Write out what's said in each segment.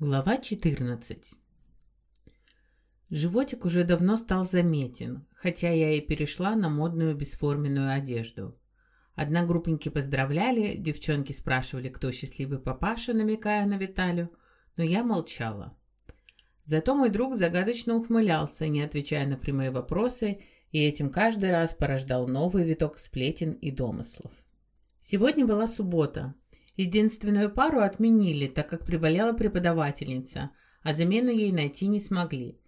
Глава 14 Животик уже давно стал заметен, хотя я и перешла на модную бесформенную одежду. Одногруппники поздравляли, девчонки спрашивали, кто счастливый папаша, намекая на Виталю, но я молчала. Зато мой друг загадочно ухмылялся, не отвечая на прямые вопросы, и этим каждый раз порождал новый виток сплетен и домыслов. Сегодня была суббота, Единственную пару отменили, так как приболела преподавательница, а замену ей найти не смогли.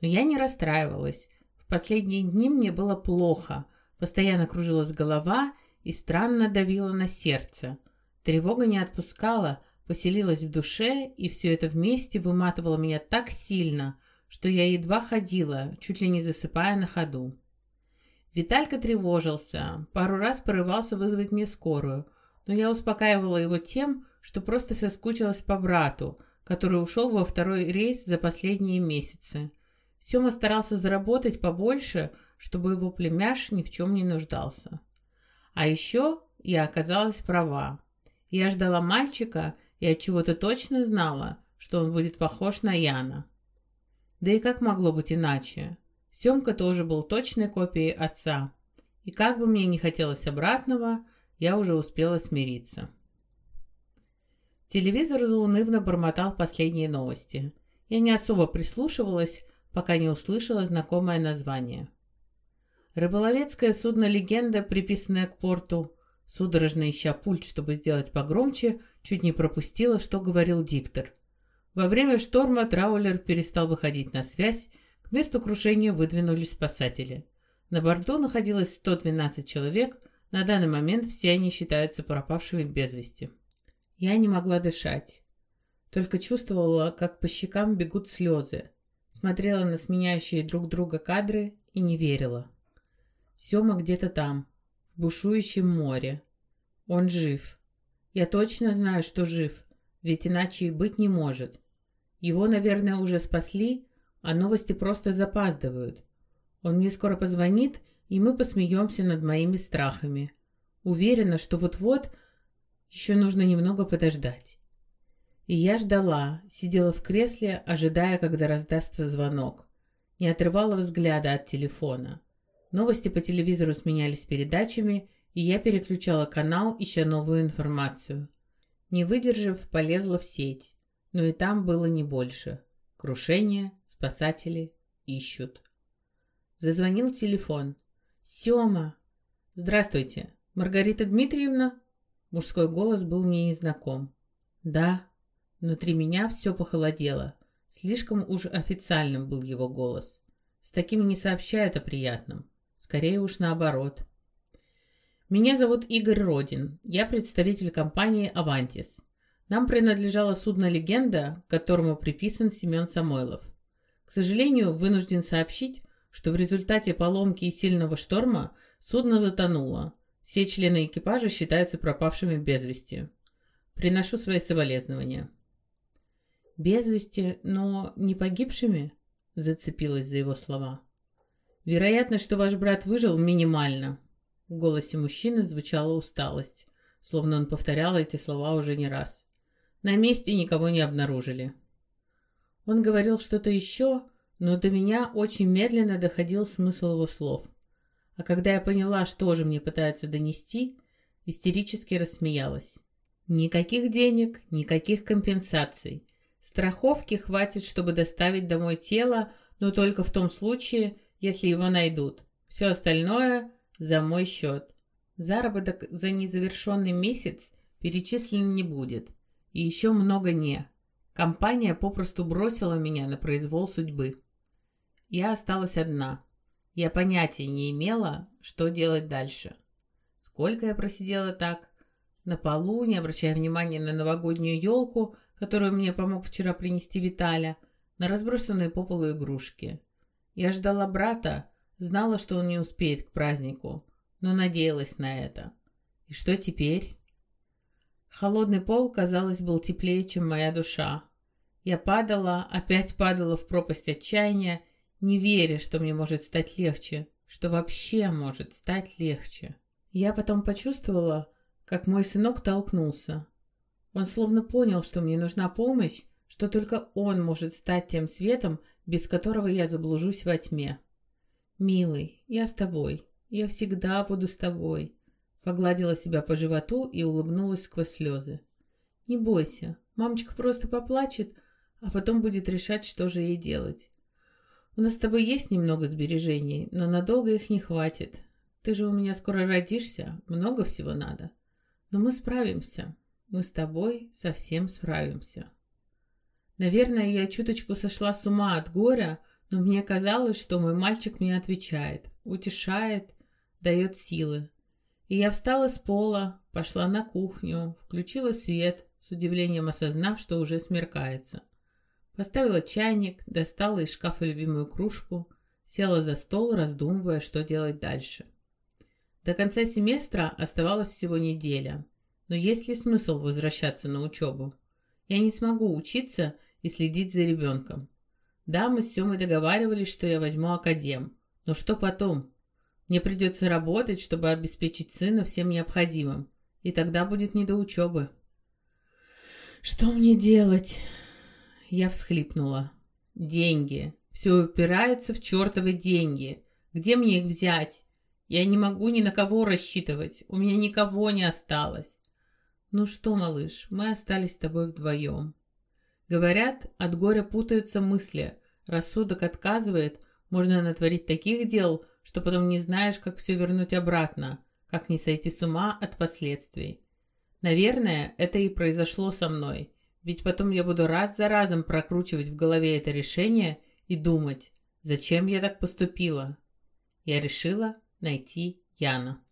Но я не расстраивалась. В последние дни мне было плохо. Постоянно кружилась голова и странно давила на сердце. Тревога не отпускала, поселилась в душе, и все это вместе выматывало меня так сильно, что я едва ходила, чуть ли не засыпая на ходу. Виталька тревожился, пару раз порывался вызвать мне скорую, но я успокаивала его тем, что просто соскучилась по брату, который ушел во второй рейс за последние месяцы. Сема старался заработать побольше, чтобы его племяш ни в чем не нуждался. А еще я оказалась права. Я ждала мальчика и от чего-то точно знала, что он будет похож на Яна. Да и как могло быть иначе? Семка тоже был точной копией отца. И как бы мне не хотелось обратного, я уже успела смириться. Телевизор заунывно бормотал последние новости. Я не особо прислушивалась, пока не услышала знакомое название. Рыболовецкое судно «Легенда», приписанное к порту, судорожно ища пульт, чтобы сделать погромче, чуть не пропустила, что говорил диктор. Во время шторма траулер перестал выходить на связь, к месту крушения выдвинулись спасатели. На борту находилось 112 человек – на данный момент все они считаются пропавшими без вести. Я не могла дышать. Только чувствовала, как по щекам бегут слезы. Смотрела на сменяющие друг друга кадры и не верила. Сема где-то там, в бушующем море. Он жив. Я точно знаю, что жив, ведь иначе и быть не может. Его, наверное, уже спасли, а новости просто запаздывают. Он мне скоро позвонит и мы посмеемся над моими страхами. Уверена, что вот-вот еще нужно немного подождать. И я ждала, сидела в кресле, ожидая, когда раздастся звонок. Не отрывала взгляда от телефона. Новости по телевизору сменялись передачами, и я переключала канал, ища новую информацию. Не выдержав, полезла в сеть, но и там было не больше. Крушение, спасатели ищут. Зазвонил телефон. «Сема!» «Здравствуйте, Маргарита Дмитриевна?» Мужской голос был мне незнаком. «Да». Внутри меня все похолодело. Слишком уж официальным был его голос. С таким не сообщают о приятном. Скорее уж наоборот. Меня зовут Игорь Родин. Я представитель компании «Авантис». Нам принадлежало судно «Легенда», которому приписан Семен Самойлов. К сожалению, вынужден сообщить, что в результате поломки и сильного шторма судно затонуло. Все члены экипажа считаются пропавшими без вести. Приношу свои соболезнования. Без вести, но не погибшими? Зацепилась за его слова. Вероятность, что ваш брат выжил, минимальна. В голосе мужчины звучала усталость, словно он повторял эти слова уже не раз. На месте никого не обнаружили. Он говорил что-то еще, но до меня очень медленно доходил смысл его слов. А когда я поняла, что же мне пытаются донести, истерически рассмеялась. Никаких денег, никаких компенсаций. Страховки хватит, чтобы доставить домой тело, но только в том случае, если его найдут. Все остальное за мой счет. Заработок за незавершенный месяц перечислен не будет. И еще много «не». Компания попросту бросила меня на произвол судьбы. Я осталась одна. Я понятия не имела, что делать дальше. Сколько я просидела так? На полу, не обращая внимания на новогоднюю елку, которую мне помог вчера принести Виталя, на разбросанные по полу игрушки. Я ждала брата, знала, что он не успеет к празднику, но надеялась на это. И что теперь? Холодный пол, казалось, был теплее, чем моя душа. Я падала, опять падала в пропасть отчаяния не веря, что мне может стать легче, что вообще может стать легче. Я потом почувствовала, как мой сынок толкнулся. Он словно понял, что мне нужна помощь, что только он может стать тем светом, без которого я заблужусь во тьме. «Милый, я с тобой. Я всегда буду с тобой», — погладила себя по животу и улыбнулась сквозь слезы. «Не бойся, мамочка просто поплачет, а потом будет решать, что же ей делать. У нас с тобой есть немного сбережений, но надолго их не хватит. Ты же у меня скоро родишься, много всего надо. Но мы справимся. Мы с тобой совсем справимся. Наверное, я чуточку сошла с ума от горя, но мне казалось, что мой мальчик мне отвечает, утешает, дает силы. И я встала с пола, пошла на кухню, включила свет, с удивлением осознав, что уже смеркается. Поставила чайник, достала из шкафа любимую кружку, села за стол, раздумывая, что делать дальше. До конца семестра оставалась всего неделя. Но есть ли смысл возвращаться на учебу? Я не смогу учиться и следить за ребенком. Да, мы с Семой договаривались, что я возьму академ. Но что потом? Мне придется работать, чтобы обеспечить сына всем необходимым. И тогда будет не до учебы. Что мне делать? Я всхлипнула. Деньги. Все упирается в чертовы деньги. Где мне их взять? Я не могу ни на кого рассчитывать. У меня никого не осталось. Ну что, малыш, мы остались с тобой вдвоем. Говорят, от горя путаются мысли. Рассудок отказывает, можно натворить таких дел, что потом не знаешь, как все вернуть обратно, как не сойти с ума от последствий. Наверное, это и произошло со мной. Ведь потом я буду раз за разом прокручивать в голове это решение и думать, зачем я так поступила. Я решила найти Яна.